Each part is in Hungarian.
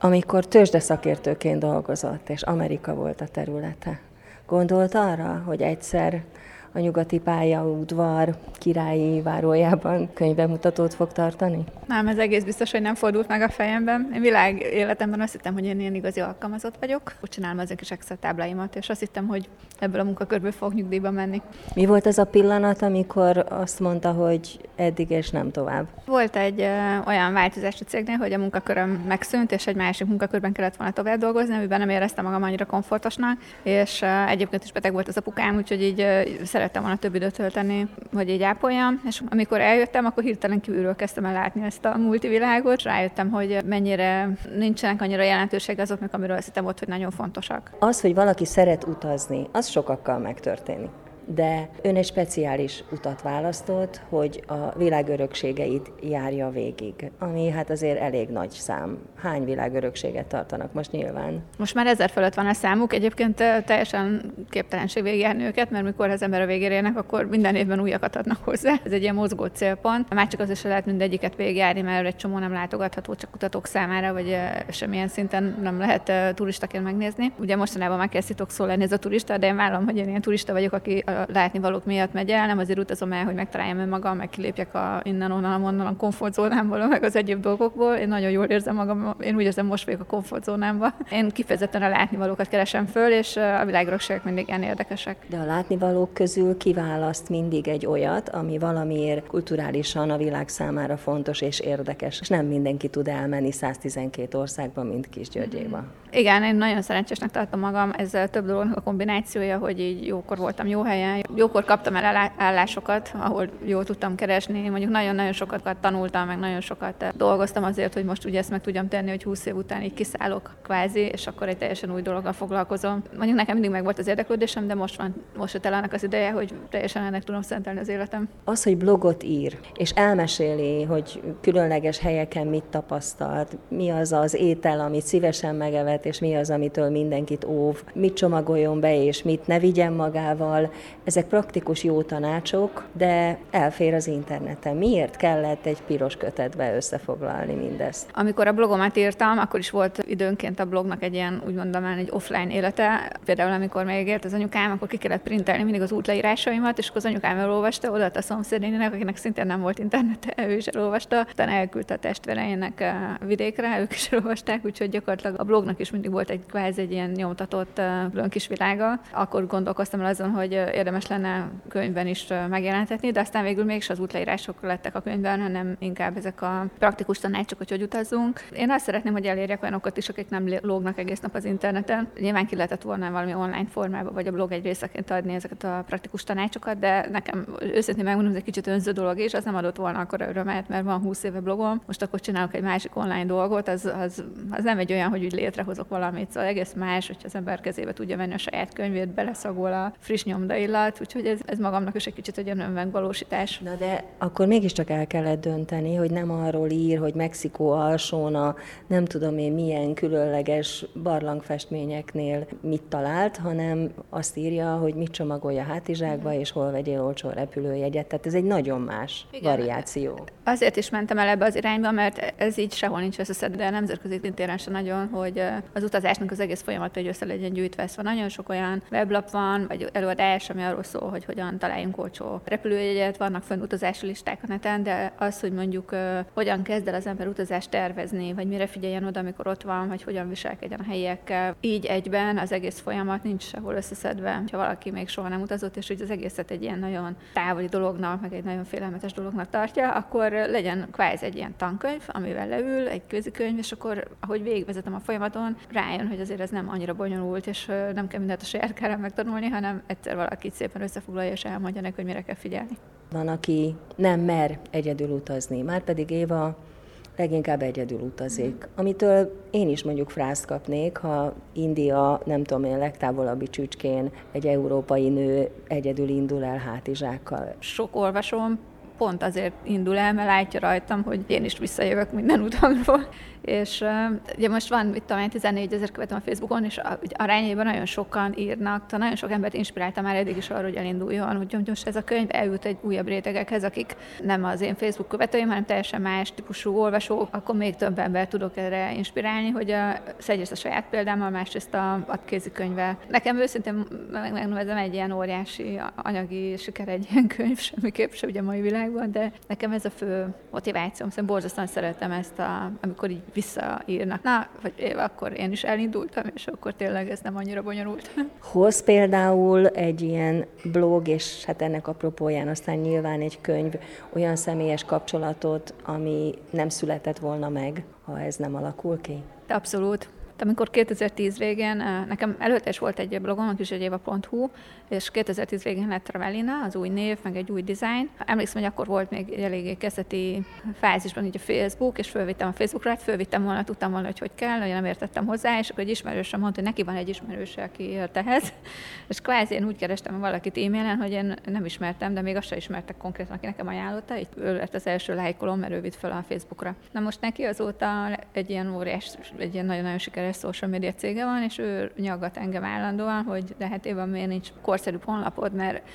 Amikor tőzsdeszakértőként dolgozott, és Amerika volt a területe, gondolt arra, hogy egyszer a nyugati pályaudvar királyi várójában könyvemutatót fog tartani? Nem, ez egész biztos, hogy nem fordult meg a fejemben. Én világ életemben azt hittem, hogy én ilyen igazi alkalmazott vagyok. Úgy csinálom ezek is Excel tábláimat, és azt hittem, hogy ebből a munkakörből fog nyugdíjba menni. Mi volt az a pillanat, amikor azt mondta, hogy eddig és nem tovább? Volt egy ö, olyan változás a cégnél, hogy a munkaköröm megszűnt, és egy másik munkakörben kellett volna tovább dolgozni, amiben nem éreztem magam annyira komfortosnak, és ö, egyébként is beteg volt az apukám, úgyhogy így ö, szerettem volna több időt tölteni, hogy így ápoljam, és amikor eljöttem, akkor hirtelen kívülről kezdtem el látni ezt a multivilágot, rájöttem, hogy mennyire nincsenek annyira jelentőség azoknak, amiről azt hittem volt, hogy nagyon fontosak. Az, hogy valaki szeret utazni, az sokakkal megtörténik de ön egy speciális utat választott, hogy a világörökségeit járja végig, ami hát azért elég nagy szám. Hány világörökséget tartanak most nyilván? Most már ezer fölött van a számuk, egyébként teljesen képtelenség végigjárni őket, mert mikor az ember a végére érnek, akkor minden évben újakat adnak hozzá. Ez egy ilyen mozgó célpont. Már csak az is lehet mindegyiket végigjárni, mert egy csomó nem látogatható csak kutatók számára, vagy semmilyen szinten nem lehet turistaként megnézni. Ugye mostanában már kezd szó lenni ez a turista, de én vállalom, hogy én ilyen turista vagyok, aki látnivalók miatt megy el, nem azért utazom el, hogy megtaláljam önmagam, meg kilépjek a innen, onnan, onnan a komfortzónámból, meg az egyéb dolgokból. Én nagyon jól érzem magam, én úgy érzem, most vagyok a komfortzónámban. Én kifejezetten a látnivalókat keresem föl, és a világrökségek mindig ilyen érdekesek. De a látnivalók közül kiválaszt mindig egy olyat, ami valamiért kulturálisan a világ számára fontos és érdekes. És nem mindenki tud elmenni 112 országba, mint Kisgyörgyéba. Igen, én nagyon szerencsésnek tartom magam, ez több dolognak a kombinációja, hogy így jókor voltam jó helyen, jókor kaptam el állásokat, ahol jól tudtam keresni, mondjuk nagyon-nagyon sokat tanultam, meg nagyon sokat dolgoztam azért, hogy most ugye ezt meg tudjam tenni, hogy 20 év után így kiszállok kvázi, és akkor egy teljesen új dologgal foglalkozom. Mondjuk nekem mindig meg volt az érdeklődésem, de most van, most jött el annak az ideje, hogy teljesen ennek tudom szentelni az életem. Az, hogy blogot ír, és elmeséli, hogy különleges helyeken mit tapasztalt, mi az az étel, amit szívesen megevet, és mi az, amitől mindenkit óv, mit csomagoljon be, és mit ne vigyen magával, ezek praktikus jó tanácsok, de elfér az interneten. Miért kellett egy piros kötetbe összefoglalni mindezt? Amikor a blogomat írtam, akkor is volt időnként a blognak egy ilyen, úgy egy offline élete. Például amikor még ért az anyukám, akkor ki kellett printelni mindig az útleírásaimat, és akkor az anyukám elolvasta, oda a szomszédének, akinek szintén nem volt internet, ő is elolvasta, utána elküldte a testvéreinek eh, vidékre, ők is elolvasták, úgyhogy gyakorlatilag a blognak is mindig volt egy kvázi egy ilyen nyomtatott eh, kis világa. Akkor gondolkoztam el azon, hogy érdemes lenne könyvben is megjelentetni, de aztán végül mégis az útleírások lettek a könyvben, hanem inkább ezek a praktikus tanácsok, hogy hogy utazzunk. Én azt szeretném, hogy elérjek olyanokat is, akik nem lógnak egész nap az interneten. Nyilván ki lehetett volna valami online formában, vagy a blog egy részeként adni ezeket a praktikus tanácsokat, de nekem őszintén megmondom, ez egy kicsit önző dolog is, az nem adott volna akkor örömet, mert van 20 éve blogom, most akkor csinálok egy másik online dolgot, az, az, az nem egy olyan, hogy úgy létrehozok valamit, szóval egész más, hogy az ember kezébe tudja venni a saját könyvét, beleszagol a friss nyomdaillat, úgyhogy ez, ez magamnak is egy kicsit egy ilyen önmegvalósítás. Na de akkor mégiscsak el kellett dönteni, hogy nem arról ír, hogy Mexikó alsón a nem tudom én milyen különleges barlangfestményeknél mit talált, hanem azt írja, hogy mit csomagolja hátizsákba, és hol vegyél olcsó repülőjegyet. Tehát ez egy nagyon más Igen. variáció. Azért is mentem el ebbe az irányba, mert ez így sehol nincs összeszedve, de nemzetközi téren sem nagyon, hogy az utazásnak az egész folyamat egy össze legyen gyűjtve. Szóval nagyon sok olyan weblap van, vagy előadás, ami arról szól, hogy hogyan találjunk olcsó repülőjegyet, vannak fönn utazási listák a neten, de az, hogy mondjuk hogyan kezd el az ember utazást tervezni, vagy mire figyeljen oda, amikor ott van, vagy hogyan viselkedjen a helyiekkel, így egyben az egész folyamat nincs sehol összeszedve. Ha valaki még soha nem utazott, és úgy az egészet egy ilyen nagyon távoli dolognak, meg egy nagyon félelmetes dolognak tartja, akkor legyen kvázi egy ilyen tankönyv, amivel leül, egy közikönyv, és akkor, ahogy végigvezetem a folyamaton, rájön, hogy azért ez nem annyira bonyolult, és nem kell mindent a saját megtanulni, hanem egyszer valaki szépen összefoglalja, és elmondja neki, hogy mire kell figyelni. Van, aki nem mer egyedül utazni, már pedig Éva leginkább egyedül utazik. Amitől én is mondjuk frászt kapnék, ha India, nem tudom én, legtávolabbi csücskén egy európai nő egyedül indul el hátizsákkal. Sok olvasom pont azért indul el, mert látja rajtam, hogy én is visszajövök minden utamról, és ugye most van, mit tudom én, 14 ezer követem a Facebookon, és arányaiban nagyon sokan írnak, tehát nagyon sok embert inspiráltam már eddig is arra, hogy elinduljon, hogy most ez a könyv eljut egy újabb rétegekhez, akik nem az én Facebook követőim, hanem teljesen más típusú olvasók, akkor még több ember tudok erre inspirálni, hogy a, egyrészt a saját példámmal, másrészt a, a kézikönyvvel. Nekem őszintén megnevezem egy ilyen óriási anyagi siker egy ilyen könyv, semmiképp se ugye a mai világban, de nekem ez a fő motivációm, szóval borzasztóan szeretem ezt, a, amikor így visszaírnak. Na, vagy éve, akkor én is elindultam, és akkor tényleg ez nem annyira bonyolult. Hoz például egy ilyen blog, és hát ennek apropóján aztán nyilván egy könyv olyan személyes kapcsolatot, ami nem született volna meg, ha ez nem alakul ki? Abszolút amikor 2010 végén, eh, nekem előtte is volt egy blogom, a kisegyéva.hu, és 2010 végén lett Travelina, az új név, meg egy új design. Emlékszem, hogy akkor volt még eléggé kezdeti fázisban így a Facebook, és fölvittem a Facebookra, hát fölvittem volna, tudtam volna, hogy hogy kell, hogy nem értettem hozzá, és akkor egy ismerősöm mondta, hogy neki van egy ismerőse, aki ért ehhez. És kvázi én úgy kerestem valakit e-mailen, hogy én nem ismertem, de még azt sem ismertek konkrétan, aki nekem ajánlotta, így ő lett az első lájkolom, mert ő vitt fel a Facebookra. Na most neki azóta egy ilyen óriás, egy ilyen nagyon-nagyon sikeres social media cége van, és ő nyaggat engem állandóan, hogy de hát éven miért nincs korszerűbb honlapod, mert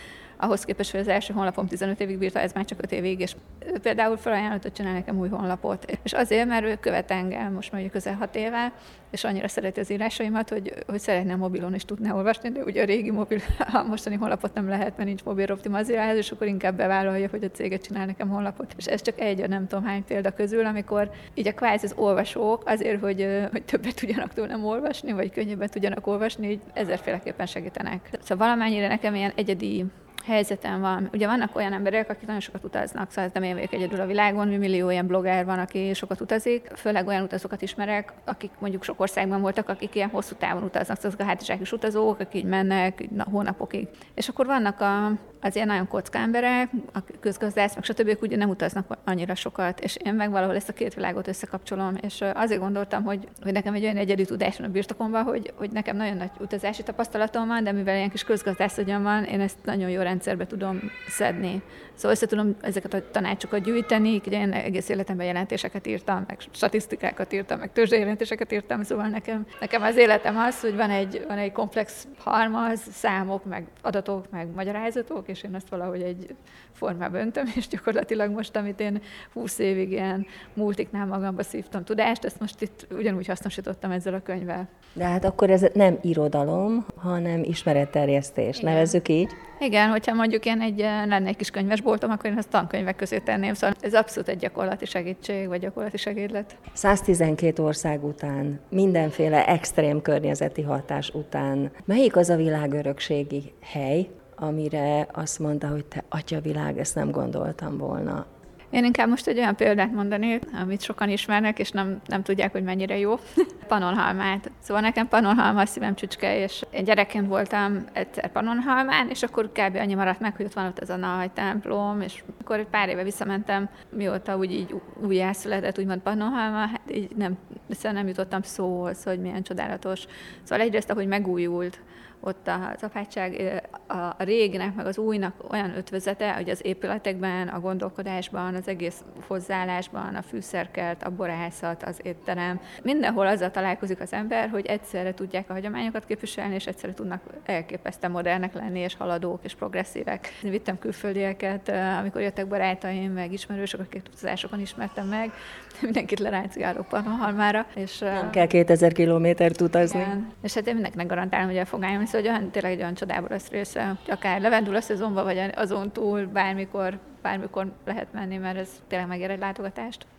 ahhoz képest, hogy az első honlapom 15 évig bírta, ez már csak 5 évig, és például felajánlott, hogy csinál nekem új honlapot. És azért, mert ő követ engem most mondjuk közel 6 éve, és annyira szereti az írásaimat, hogy, hogy szeretne mobilon is tudná olvasni, de ugye a régi mobil, a mostani honlapot nem lehet, mert nincs mobil optimalizálás, és akkor inkább bevállalja, hogy a céget csinál nekem honlapot. És ez csak egy a nem tudom hány példa közül, amikor így a kvázi az olvasók azért, hogy, hogy többet tudjanak tőlem olvasni, vagy könnyebben tudjanak olvasni, így ezerféleképpen segítenek. Szóval valamennyire nekem ilyen egyedi helyzetem van. Ugye vannak olyan emberek, akik nagyon sokat utaznak, szóval nem én vagyok egyedül a világon, millió ilyen blogger van, aki sokat utazik, főleg olyan utazókat ismerek, akik mondjuk sok országban voltak, akik ilyen hosszú távon utaznak, szóval a hátizsákos utazók, akik így mennek így hónapokig. És akkor vannak a, az ilyen nagyon kocka emberek, a közgazdász, meg stb. ugye nem utaznak annyira sokat, és én meg valahol ezt a két világot összekapcsolom, és azért gondoltam, hogy, hogy nekem egy olyan egyedi tudás van a birtokomban, hogy, hogy nekem nagyon nagy utazási tapasztalatom van, de mivel ilyen kis közgazdász van, én ezt nagyon jó rendszerbe tudom szedni. Szóval össze tudom ezeket a tanácsokat gyűjteni, ugye én egész életemben jelentéseket írtam, meg statisztikákat írtam, meg jelentéseket írtam, szóval nekem, nekem az életem az, hogy van egy, van egy komplex halmaz, számok, meg adatok, meg magyarázatok, és én ezt valahogy egy formába öntöm, és gyakorlatilag most, amit én 20 évig ilyen multiknál magamba szívtam tudást, ezt most itt ugyanúgy hasznosítottam ezzel a könyvvel. De hát akkor ez nem irodalom, hanem ismeretterjesztés, Igen. nevezzük így? Igen, hogyha mondjuk én egy, lenne egy kis könyvesboltom, akkor én ezt tankönyvek közé tenném, szóval ez abszolút egy gyakorlati segítség, vagy gyakorlati segédlet. 112 ország után, mindenféle extrém környezeti hatás után, melyik az a világörökségi hely, amire azt mondta, hogy te atyavilág, ezt nem gondoltam volna. Én inkább most egy olyan példát mondanék, amit sokan ismernek, és nem, nem tudják, hogy mennyire jó. Panonhalmát. Szóval nekem Panonhalma a szívem csücske, és én gyerekként voltam egyszer Panonhalmán, és akkor kb. annyi maradt meg, hogy ott van ott ez a nagy templom, és akkor egy pár éve visszamentem, mióta úgy így újjászületett, úgymond Panonhalma, hát így nem, nem jutottam szóhoz, hogy milyen csodálatos. Szóval egyrészt, ahogy megújult, ott az apátság a réginek, meg az újnak olyan ötvözete, hogy az épületekben, a gondolkodásban, az egész hozzáállásban, a fűszerkert, a borászat, az étterem, mindenhol azzal találkozik az ember, hogy egyszerre tudják a hagyományokat képviselni, és egyszerre tudnak elképesztően modernek lenni, és haladók, és progresszívek. Én vittem külföldieket, amikor jöttek barátaim, meg ismerősök, akiket utazásokon ismertem meg, mindenkit leráncigálok Pannonhalmára. És, Nem kell 2000 kilométert utazni. Igen. És hát én mindenkinek garantálom, hogy el fog szóval olyan, tényleg egy olyan csodából része, hogy akár levendul szezonban, vagy azon túl bármikor, bármikor lehet menni, mert ez tényleg megér egy látogatást.